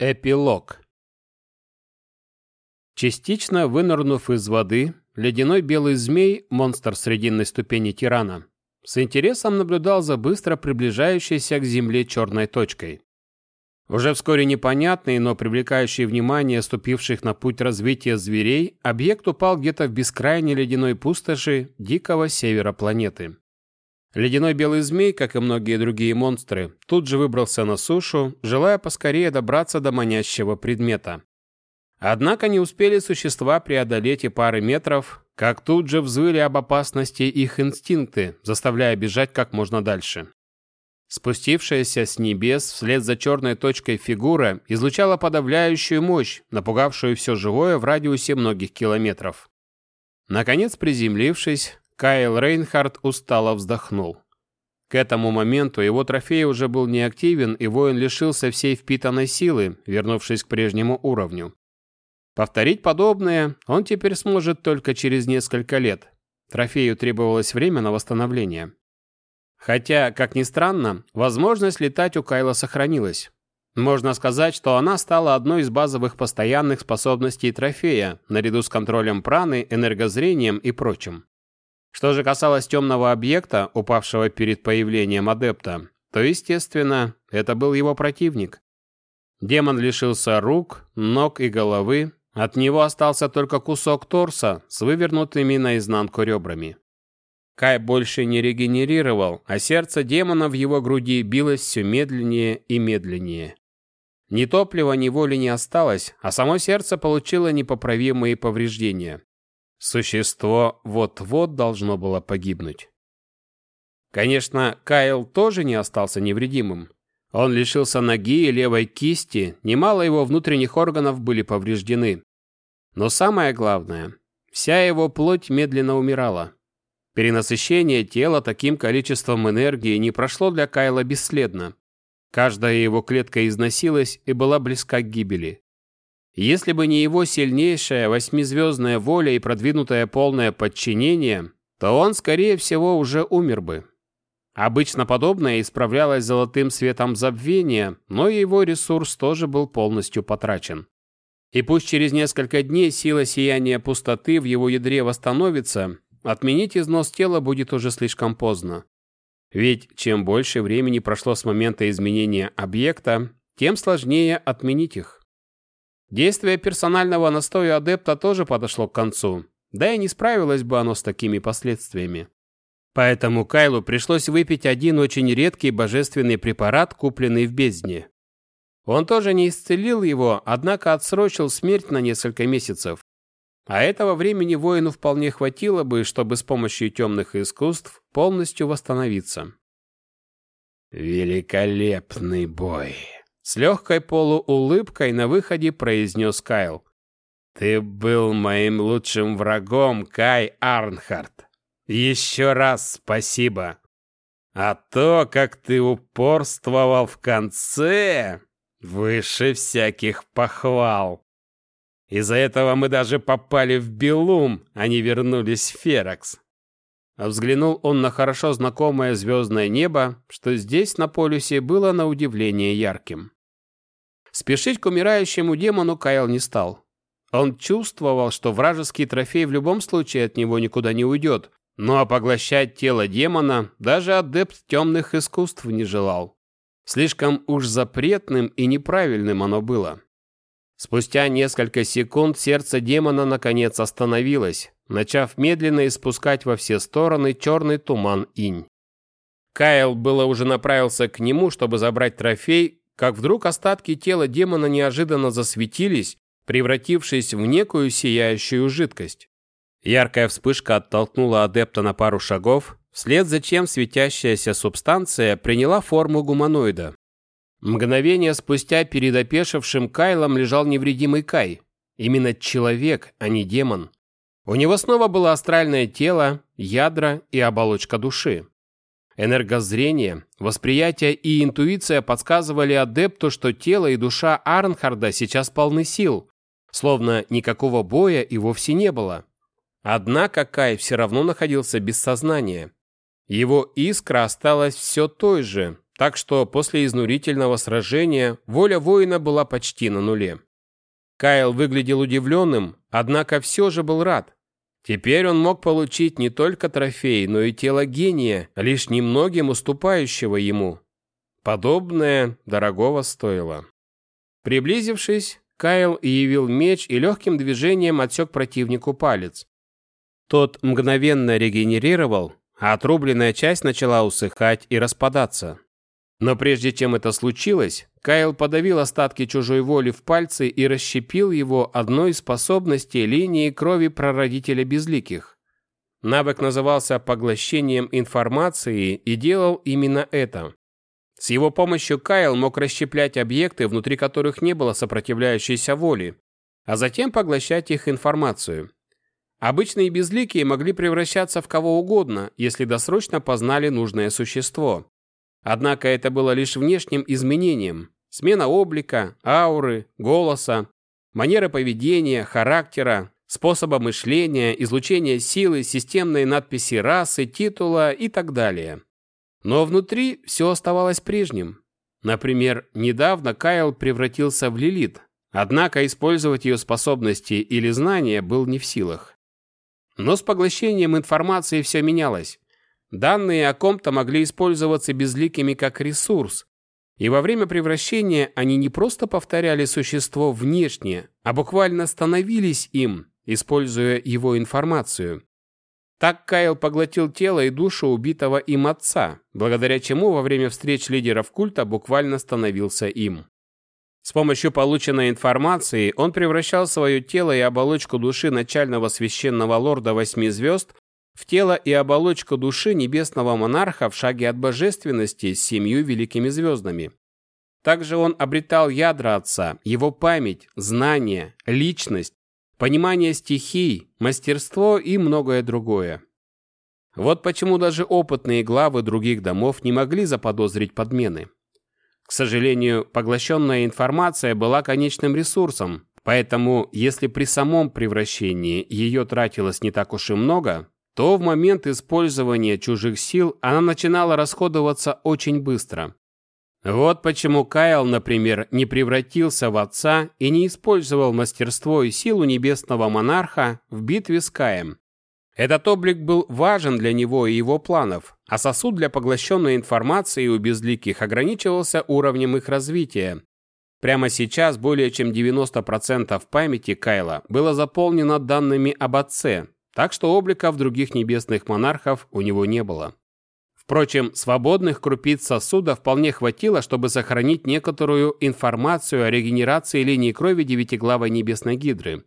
Эпилог Частично вынырнув из воды, ледяной белый змей, монстр срединной ступени тирана, с интересом наблюдал за быстро приближающейся к земле черной точкой. Уже вскоре непонятный, но привлекающий внимание ступивших на путь развития зверей, объект упал где-то в бескрайней ледяной пустоши дикого севера планеты. Ледяной белый змей, как и многие другие монстры, тут же выбрался на сушу, желая поскорее добраться до манящего предмета. Однако не успели существа преодолеть и пары метров, как тут же взвыли об опасности их инстинкты, заставляя бежать как можно дальше. Спустившаяся с небес вслед за черной точкой фигура излучала подавляющую мощь, напугавшую все живое в радиусе многих километров. Наконец, приземлившись, Кайл Рейнхард устало вздохнул. К этому моменту его трофей уже был неактивен, и воин лишился всей впитанной силы, вернувшись к прежнему уровню. Повторить подобное он теперь сможет только через несколько лет. Трофею требовалось время на восстановление. Хотя, как ни странно, возможность летать у Кайла сохранилась. Можно сказать, что она стала одной из базовых постоянных способностей трофея, наряду с контролем праны, энергозрением и прочим. Что же касалось темного объекта, упавшего перед появлением адепта, то, естественно, это был его противник. Демон лишился рук, ног и головы, от него остался только кусок торса с вывернутыми наизнанку ребрами. Кай больше не регенерировал, а сердце демона в его груди билось все медленнее и медленнее. Ни топлива, ни воли не осталось, а само сердце получило непоправимые повреждения. Существо вот-вот должно было погибнуть. Конечно, Кайл тоже не остался невредимым. Он лишился ноги и левой кисти, немало его внутренних органов были повреждены. Но самое главное, вся его плоть медленно умирала. Перенасыщение тела таким количеством энергии не прошло для Кайла бесследно. Каждая его клетка износилась и была близка к гибели. Если бы не его сильнейшая восьмизвездная воля и продвинутое полное подчинение, то он, скорее всего, уже умер бы. Обычно подобное исправлялось золотым светом забвения, но его ресурс тоже был полностью потрачен. И пусть через несколько дней сила сияния пустоты в его ядре восстановится, отменить износ тела будет уже слишком поздно. Ведь чем больше времени прошло с момента изменения объекта, тем сложнее отменить их. Действие персонального настоя адепта тоже подошло к концу, да и не справилось бы оно с такими последствиями. Поэтому Кайлу пришлось выпить один очень редкий божественный препарат, купленный в бездне. Он тоже не исцелил его, однако отсрочил смерть на несколько месяцев. А этого времени воину вполне хватило бы, чтобы с помощью темных искусств полностью восстановиться. «Великолепный бой!» С легкой полуулыбкой на выходе произнес Кайл. «Ты был моим лучшим врагом, Кай Арнхард. Еще раз спасибо. А то, как ты упорствовал в конце, выше всяких похвал. Из-за этого мы даже попали в Белум, а не вернулись в Феракс. Взглянул он на хорошо знакомое звездное небо, что здесь, на полюсе, было на удивление ярким. Спешить к умирающему демону Кайл не стал. Он чувствовал, что вражеский трофей в любом случае от него никуда не уйдет, ну а поглощать тело демона даже адепт темных искусств не желал. Слишком уж запретным и неправильным оно было. Спустя несколько секунд сердце демона наконец остановилось, начав медленно испускать во все стороны черный туман инь. Кайл было уже направился к нему, чтобы забрать трофей, как вдруг остатки тела демона неожиданно засветились, превратившись в некую сияющую жидкость. Яркая вспышка оттолкнула адепта на пару шагов, вслед за чем светящаяся субстанция приняла форму гуманоида. Мгновение спустя перед опешившим Кайлом лежал невредимый Кай. Именно человек, а не демон. У него снова было астральное тело, ядра и оболочка души. Энергозрение, восприятие и интуиция подсказывали адепту, что тело и душа Арнхарда сейчас полны сил, словно никакого боя и вовсе не было. Однако Кай все равно находился без сознания. Его искра осталась все той же, так что после изнурительного сражения воля воина была почти на нуле. Кайл выглядел удивленным, однако все же был рад. Теперь он мог получить не только трофей, но и тело гения, лишь немногим уступающего ему. Подобное дорогого стоило. Приблизившись, Кайл явил меч и легким движением отсек противнику палец. Тот мгновенно регенерировал, а отрубленная часть начала усыхать и распадаться. Но прежде чем это случилось, Кайл подавил остатки чужой воли в пальцы и расщепил его одной из способностей линии крови прародителя безликих. Навык назывался поглощением информации и делал именно это. С его помощью Кайл мог расщеплять объекты, внутри которых не было сопротивляющейся воли, а затем поглощать их информацию. Обычные безликие могли превращаться в кого угодно, если досрочно познали нужное существо. Однако это было лишь внешним изменением, Смена облика, ауры, голоса, манеры поведения, характера, способа мышления, излучения силы, системной надписи расы, титула и так далее. Но внутри все оставалось прежним. Например, недавно Кайл превратился в Лилит, однако использовать ее способности или знания был не в силах. Но с поглощением информации все менялось. Данные о ком-то могли использоваться безликими как ресурс, и во время превращения они не просто повторяли существо внешне, а буквально становились им, используя его информацию. Так Кайл поглотил тело и душу убитого им отца, благодаря чему во время встреч лидеров культа буквально становился им. С помощью полученной информации он превращал свое тело и оболочку души начального священного лорда восьми звезд в тело и оболочку души небесного монарха в шаге от божественности с семью великими звездами. Также он обретал ядра отца, его память, знания, личность, понимание стихий, мастерство и многое другое. Вот почему даже опытные главы других домов не могли заподозрить подмены. К сожалению, поглощенная информация была конечным ресурсом, поэтому если при самом превращении ее тратилось не так уж и много, то в момент использования чужих сил она начинала расходоваться очень быстро. Вот почему Кайл, например, не превратился в отца и не использовал мастерство и силу небесного монарха в битве с Каем. Этот облик был важен для него и его планов, а сосуд для поглощенной информации у безликих ограничивался уровнем их развития. Прямо сейчас более чем 90% памяти Кайла было заполнено данными об отце, так что обликов других небесных монархов у него не было. Впрочем, свободных крупиц сосуда вполне хватило, чтобы сохранить некоторую информацию о регенерации линии крови девятиглавой небесной гидры.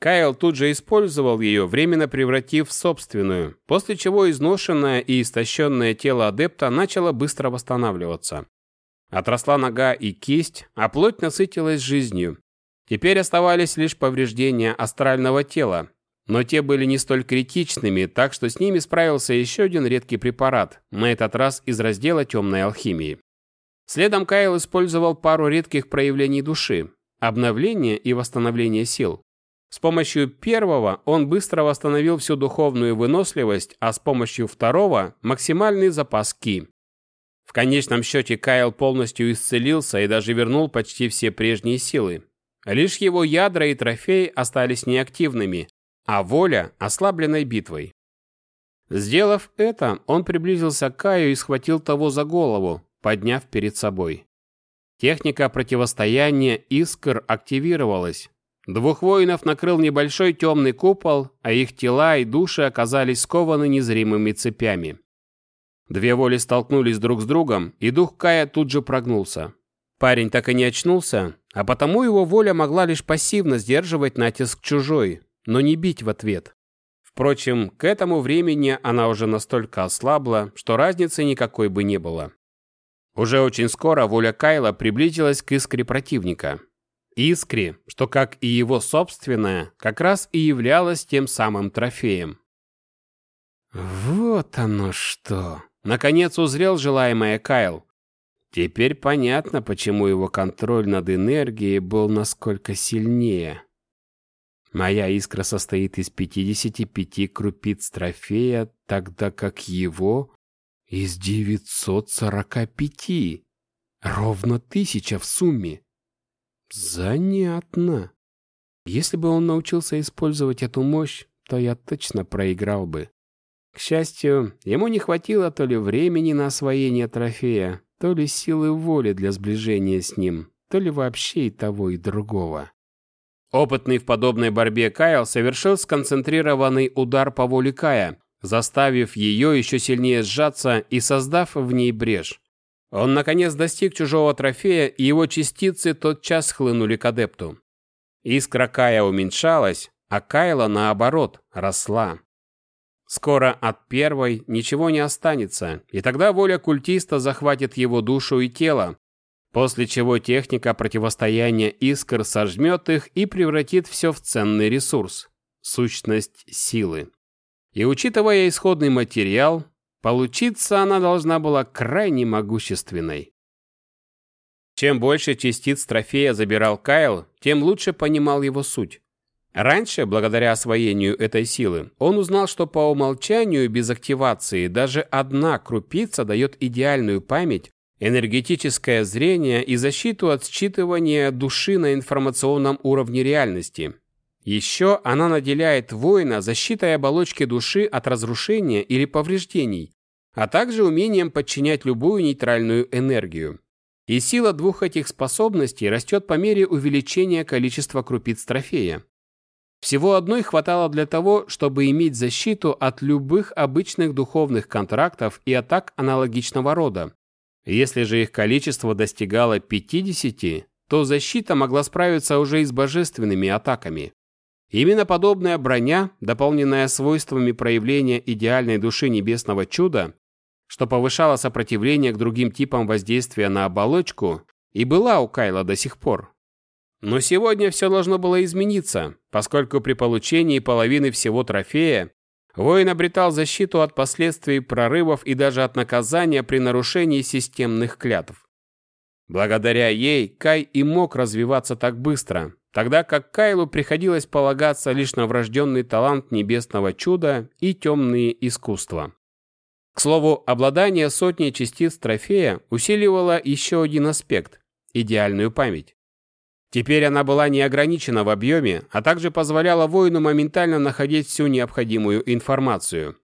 Кайл тут же использовал ее, временно превратив в собственную, после чего изношенное и истощенное тело адепта начало быстро восстанавливаться. Отросла нога и кисть, а плоть насытилась жизнью. Теперь оставались лишь повреждения астрального тела, но те были не столь критичными, так что с ними справился еще один редкий препарат, на этот раз из раздела темной алхимии. Следом Кайл использовал пару редких проявлений души – обновление и восстановление сил. С помощью первого он быстро восстановил всю духовную выносливость, а с помощью второго – максимальный запас ки. В конечном счете Кайл полностью исцелился и даже вернул почти все прежние силы. Лишь его ядра и трофеи остались неактивными, а воля – ослабленной битвой. Сделав это, он приблизился к Каю и схватил того за голову, подняв перед собой. Техника противостояния искр активировалась. Двух воинов накрыл небольшой темный купол, а их тела и души оказались скованы незримыми цепями. Две воли столкнулись друг с другом, и дух Кая тут же прогнулся. Парень так и не очнулся, а потому его воля могла лишь пассивно сдерживать натиск чужой, но не бить в ответ. Впрочем, к этому времени она уже настолько ослабла, что разницы никакой бы не было. Уже очень скоро воля Кайла приблизилась к искре противника. Искре, что, как и его собственная, как раз и являлась тем самым трофеем. «Вот оно что!» Наконец узрел желаемое Кайл. Теперь понятно, почему его контроль над энергией был насколько сильнее. Моя искра состоит из 55 крупиц трофея, тогда как его из 945. Ровно тысяча в сумме. Занятно. Если бы он научился использовать эту мощь, то я точно проиграл бы. К счастью, ему не хватило то ли времени на освоение трофея, то ли силы воли для сближения с ним, то ли вообще и того, и другого. Опытный в подобной борьбе Кайл совершил сконцентрированный удар по воле Кая, заставив ее еще сильнее сжаться и создав в ней брешь. Он, наконец, достиг чужого трофея, и его частицы тотчас хлынули к адепту. Искра Кая уменьшалась, а Кайла, наоборот, росла. Скоро от первой ничего не останется, и тогда воля культиста захватит его душу и тело, после чего техника противостояния искр сожмет их и превратит все в ценный ресурс – сущность силы. И учитывая исходный материал, получиться она должна была крайне могущественной. Чем больше частиц трофея забирал Кайл, тем лучше понимал его суть. Раньше, благодаря освоению этой силы, он узнал, что по умолчанию без активации даже одна крупица дает идеальную память, энергетическое зрение и защиту от считывания души на информационном уровне реальности. Еще она наделяет воина защитой оболочки души от разрушения или повреждений, а также умением подчинять любую нейтральную энергию. И сила двух этих способностей растет по мере увеличения количества крупиц трофея. Всего одной хватало для того, чтобы иметь защиту от любых обычных духовных контрактов и атак аналогичного рода. Если же их количество достигало 50, то защита могла справиться уже и с божественными атаками. Именно подобная броня, дополненная свойствами проявления идеальной души небесного чуда, что повышало сопротивление к другим типам воздействия на оболочку, и была у Кайла до сих пор. Но сегодня все должно было измениться, поскольку при получении половины всего трофея воин обретал защиту от последствий прорывов и даже от наказания при нарушении системных клятв. Благодаря ей Кай и мог развиваться так быстро, тогда как Кайлу приходилось полагаться лишь на врожденный талант небесного чуда и темные искусства. К слову, обладание сотней частиц трофея усиливало еще один аспект – идеальную память. Теперь она была не ограничена в объеме, а также позволяла воину моментально находить всю необходимую информацию.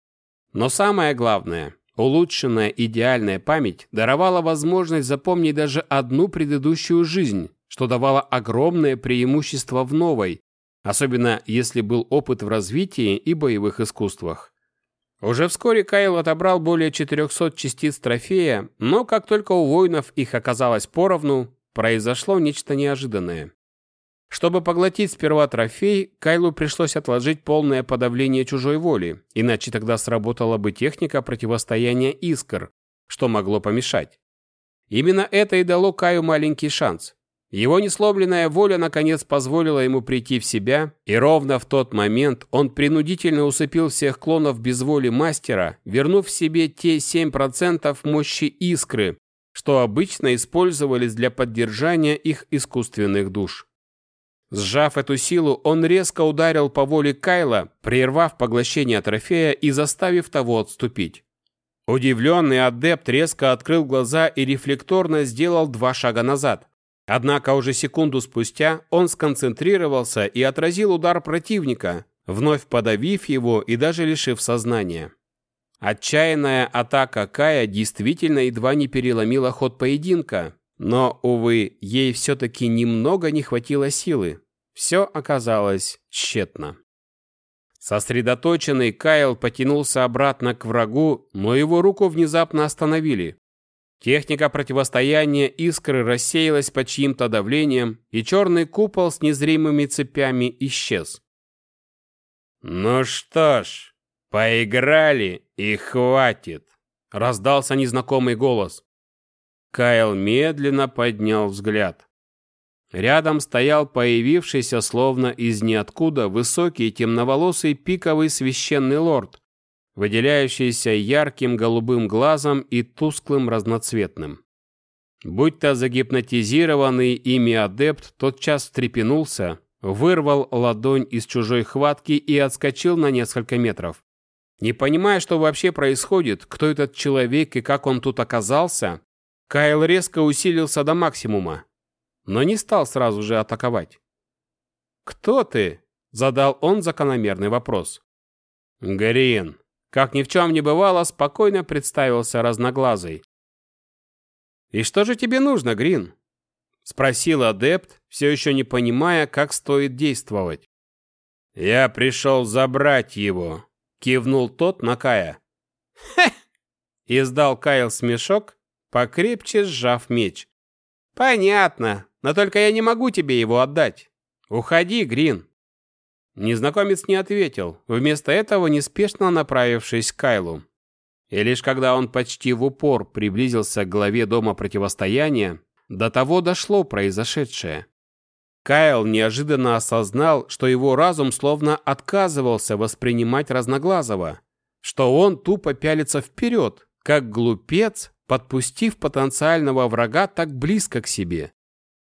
Но самое главное, улучшенная идеальная память даровала возможность запомнить даже одну предыдущую жизнь, что давало огромное преимущество в новой, особенно если был опыт в развитии и боевых искусствах. Уже вскоре Кайл отобрал более 400 частиц трофея, но как только у воинов их оказалось поровну, произошло нечто неожиданное. Чтобы поглотить сперва трофей, Кайлу пришлось отложить полное подавление чужой воли, иначе тогда сработала бы техника противостояния искр, что могло помешать. Именно это и дало Каю маленький шанс. Его несломленная воля наконец позволила ему прийти в себя, и ровно в тот момент он принудительно усыпил всех клонов без воли мастера, вернув себе те 7% мощи искры, что обычно использовались для поддержания их искусственных душ. Сжав эту силу, он резко ударил по воле Кайла, прервав поглощение трофея и заставив того отступить. Удивленный адепт резко открыл глаза и рефлекторно сделал два шага назад. Однако уже секунду спустя он сконцентрировался и отразил удар противника, вновь подавив его и даже лишив сознания. Отчаянная атака Кая действительно едва не переломила ход поединка, но, увы, ей все-таки немного не хватило силы. Все оказалось тщетно. Сосредоточенный Кайл потянулся обратно к врагу, но его руку внезапно остановили. Техника противостояния искры рассеялась под чьим-то давлением, и черный купол с незримыми цепями исчез. «Ну что ж, поиграли и хватит!» — раздался незнакомый голос. Кайл медленно поднял взгляд. Рядом стоял появившийся словно из ниоткуда высокий темноволосый пиковый священный лорд, выделяющийся ярким голубым глазом и тусклым разноцветным. Будь-то загипнотизированный ими адепт тотчас встрепенулся, вырвал ладонь из чужой хватки и отскочил на несколько метров. Не понимая, что вообще происходит, кто этот человек и как он тут оказался, Кайл резко усилился до максимума, но не стал сразу же атаковать. «Кто ты?» – задал он закономерный вопрос. «Грин», как ни в чем не бывало, спокойно представился разноглазый. «И что же тебе нужно, Грин?» – спросил адепт, все еще не понимая, как стоит действовать. «Я пришел забрать его», – кивнул тот на Кая. «Хе!» – издал Кайл смешок, покрепче сжав меч. «Понятно, но только я не могу тебе его отдать. Уходи, Грин». Незнакомец не ответил, вместо этого неспешно направившись к Кайлу. И лишь когда он почти в упор приблизился к главе дома противостояния, до того дошло произошедшее. Кайл неожиданно осознал, что его разум словно отказывался воспринимать Разноглазого, что он тупо пялится вперед, как глупец, подпустив потенциального врага так близко к себе.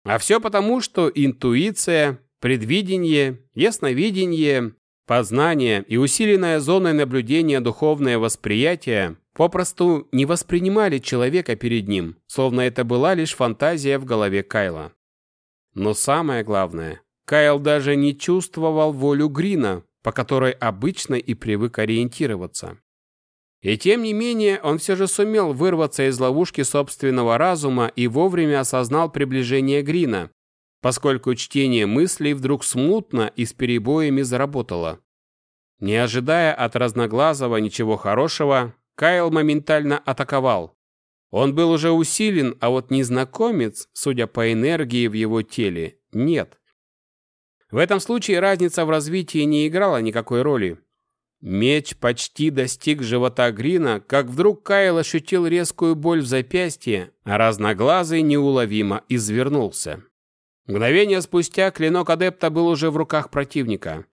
А все потому, что интуиция, предвидение, ясновидение, познание и усиленная зоной наблюдения духовное восприятие попросту не воспринимали человека перед ним, словно это была лишь фантазия в голове Кайла. Но самое главное, Кайл даже не чувствовал волю Грина, по которой обычно и привык ориентироваться. И тем не менее, он все же сумел вырваться из ловушки собственного разума и вовремя осознал приближение Грина, поскольку чтение мыслей вдруг смутно и с перебоями заработало. Не ожидая от Разноглазого ничего хорошего, Кайл моментально атаковал. Он был уже усилен, а вот незнакомец, судя по энергии в его теле, нет. В этом случае разница в развитии не играла никакой роли. Меч почти достиг живота Грина, как вдруг Кайл ощутил резкую боль в запястье, а разноглазый неуловимо извернулся. Мгновение спустя клинок адепта был уже в руках противника.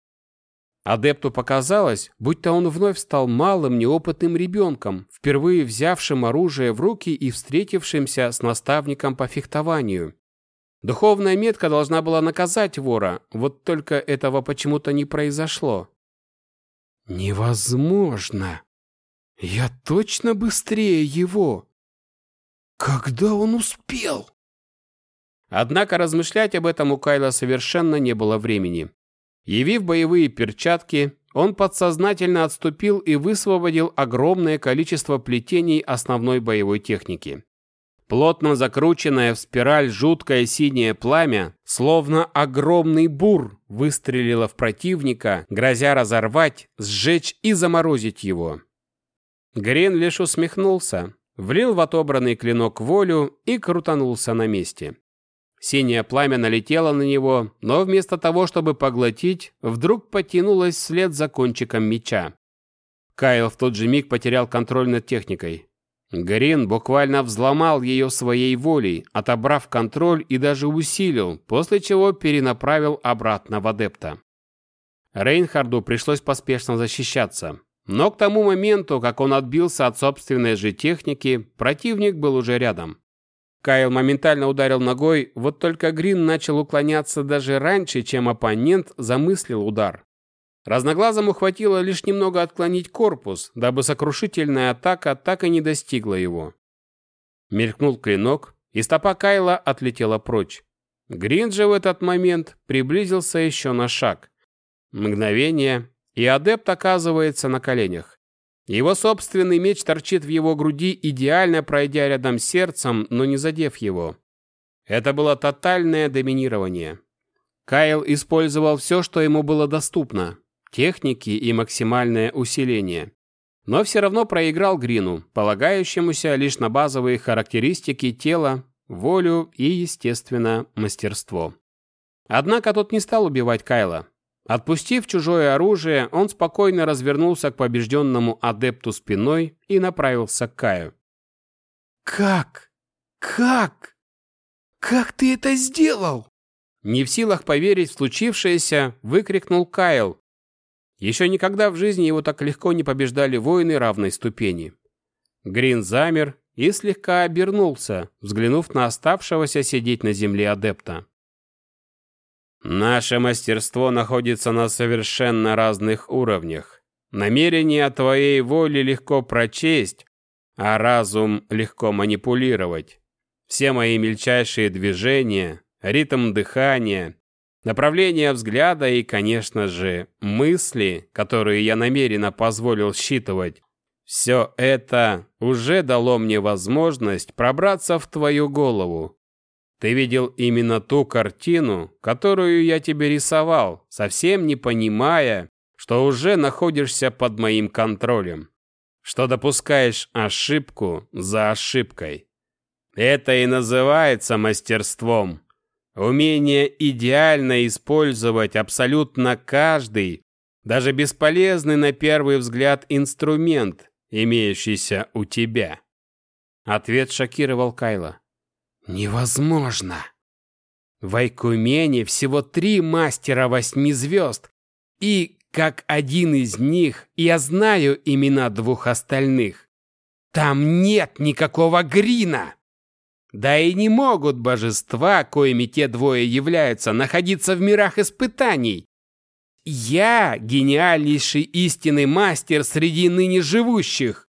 Адепту показалось, будто он вновь стал малым, неопытным ребенком, впервые взявшим оружие в руки и встретившимся с наставником по фехтованию. Духовная метка должна была наказать вора, вот только этого почему-то не произошло. «Невозможно! Я точно быстрее его! Когда он успел?» Однако размышлять об этом у Кайла совершенно не было времени. Явив боевые перчатки, он подсознательно отступил и высвободил огромное количество плетений основной боевой техники. Плотно закрученное в спираль жуткое синее пламя, словно огромный бур, выстрелило в противника, грозя разорвать, сжечь и заморозить его. Грен лишь усмехнулся, влил в отобранный клинок волю и крутанулся на месте. Синее пламя налетело на него, но вместо того, чтобы поглотить, вдруг потянулось вслед за кончиком меча. Кайл в тот же миг потерял контроль над техникой. Грин буквально взломал ее своей волей, отобрав контроль и даже усилил, после чего перенаправил обратно в адепта. Рейнхарду пришлось поспешно защищаться. Но к тому моменту, как он отбился от собственной же техники, противник был уже рядом. Кайл моментально ударил ногой, вот только Грин начал уклоняться даже раньше, чем оппонент замыслил удар. Разноглазому хватило лишь немного отклонить корпус, дабы сокрушительная атака так и не достигла его. Мелькнул клинок, и стопа Кайла отлетела прочь. Грин же в этот момент приблизился еще на шаг. Мгновение, и адепт оказывается на коленях. Его собственный меч торчит в его груди, идеально пройдя рядом с сердцем, но не задев его. Это было тотальное доминирование. Кайл использовал все, что ему было доступно. Техники и максимальное усиление. Но все равно проиграл Грину, полагающемуся лишь на базовые характеристики тела, волю и, естественно, мастерство. Однако тот не стал убивать Кайла. Отпустив чужое оружие, он спокойно развернулся к побежденному адепту спиной и направился к Каю. «Как? Как? Как ты это сделал?» Не в силах поверить в случившееся, выкрикнул Кайл. Еще никогда в жизни его так легко не побеждали воины равной ступени. Грин замер и слегка обернулся, взглянув на оставшегося сидеть на земле адепта. Наше мастерство находится на совершенно разных уровнях. намерения твоей воли легко прочесть, а разум легко манипулировать. Все мои мельчайшие движения, ритм дыхания, направление взгляда и, конечно же, мысли, которые я намеренно позволил считывать, все это уже дало мне возможность пробраться в твою голову. Ты видел именно ту картину, которую я тебе рисовал, совсем не понимая, что уже находишься под моим контролем, что допускаешь ошибку за ошибкой. Это и называется мастерством. Умение идеально использовать абсолютно каждый, даже бесполезный на первый взгляд инструмент, имеющийся у тебя. Ответ шокировал Кайла. Невозможно. В Айкумене всего три мастера восьми звезд, и, как один из них, я знаю имена двух остальных. Там нет никакого Грина. Да и не могут божества, коими те двое являются, находиться в мирах испытаний. Я гениальнейший истинный мастер среди ныне живущих.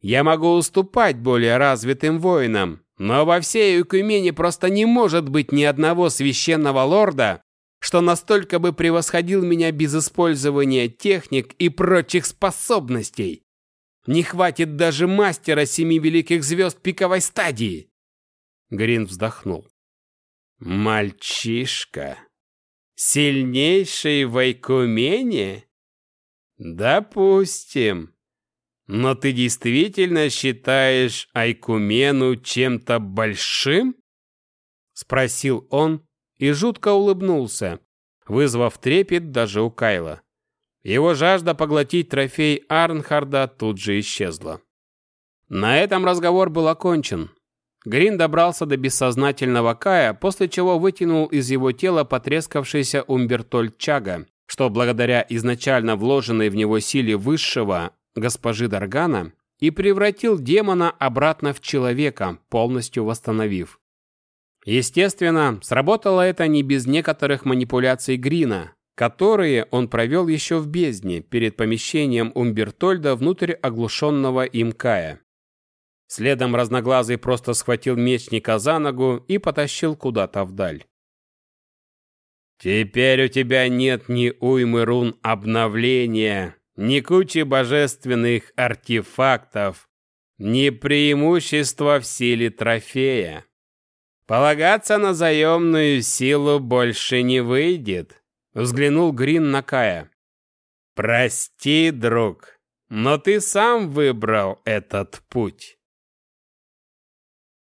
Я могу уступать более развитым воинам, но во всей Экумене просто не может быть ни одного священного лорда, что настолько бы превосходил меня без использования техник и прочих способностей. Не хватит даже мастера семи великих звезд пиковой стадии. Грин вздохнул. «Мальчишка? Сильнейший в Айкумене? Допустим. Но ты действительно считаешь Айкумену чем-то большим?» Спросил он и жутко улыбнулся, вызвав трепет даже у Кайла. Его жажда поглотить трофей Арнхарда тут же исчезла. На этом разговор был окончен. Грин добрался до бессознательного Кая, после чего вытянул из его тела потрескавшийся Умбертоль Чага, что благодаря изначально вложенной в него силе высшего, госпожи Даргана, и превратил демона обратно в человека, полностью восстановив. Естественно, сработало это не без некоторых манипуляций Грина, которые он провел еще в бездне перед помещением Умбертольда внутрь оглушенного им Кая. Следом разноглазый просто схватил мечника за ногу и потащил куда-то вдаль. «Теперь у тебя нет ни уймы рун обновления, ни кучи божественных артефактов, ни преимущества в силе трофея. Полагаться на заемную силу больше не выйдет», — взглянул Грин на Кая. «Прости, друг, но ты сам выбрал этот путь».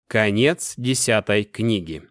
Конец десятой книги.